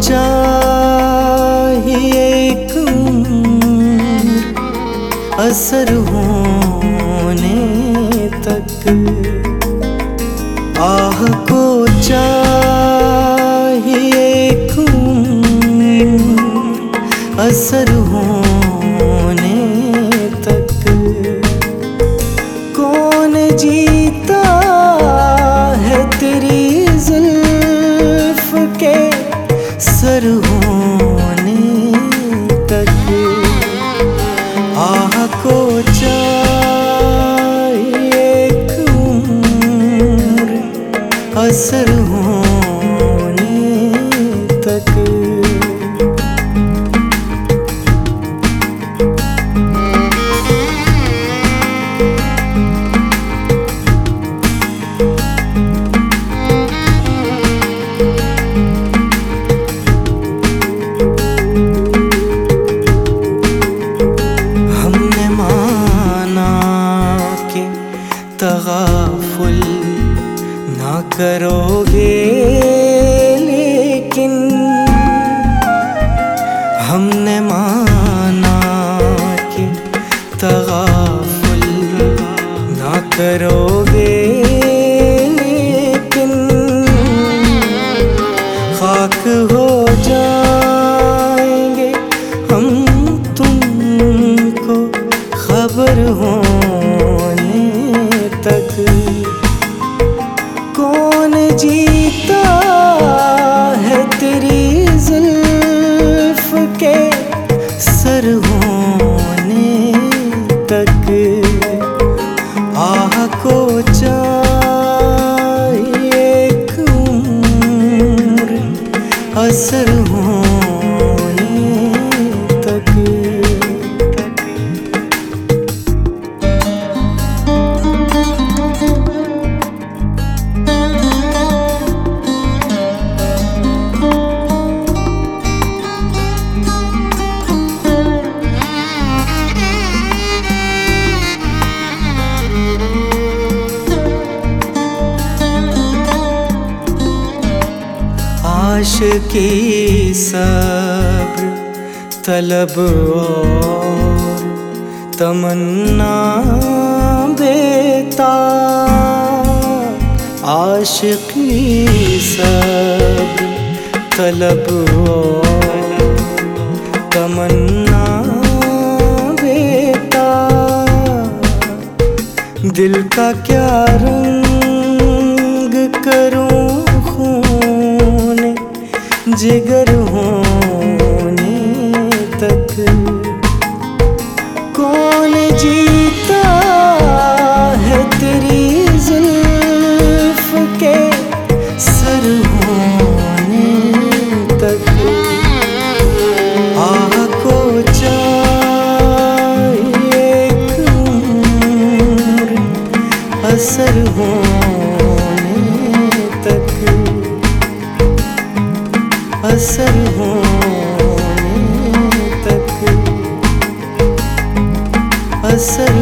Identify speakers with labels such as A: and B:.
A: चाहिए असर होने तक। सर तगाफुल ना करोगे लेकिन जीता है तेरी जुल्फ के सर होने तक। आह को चाहिए एक असर आश की सब्र, तलब और तमन्ना बेता आशिकी सब्र, तलब और तमन्ना बेता दिल का क्या रंग करूँ? जिगर होने तक कौन जीता है तेरी जुल्फ के सर होने तक? आह असर होने तक। असर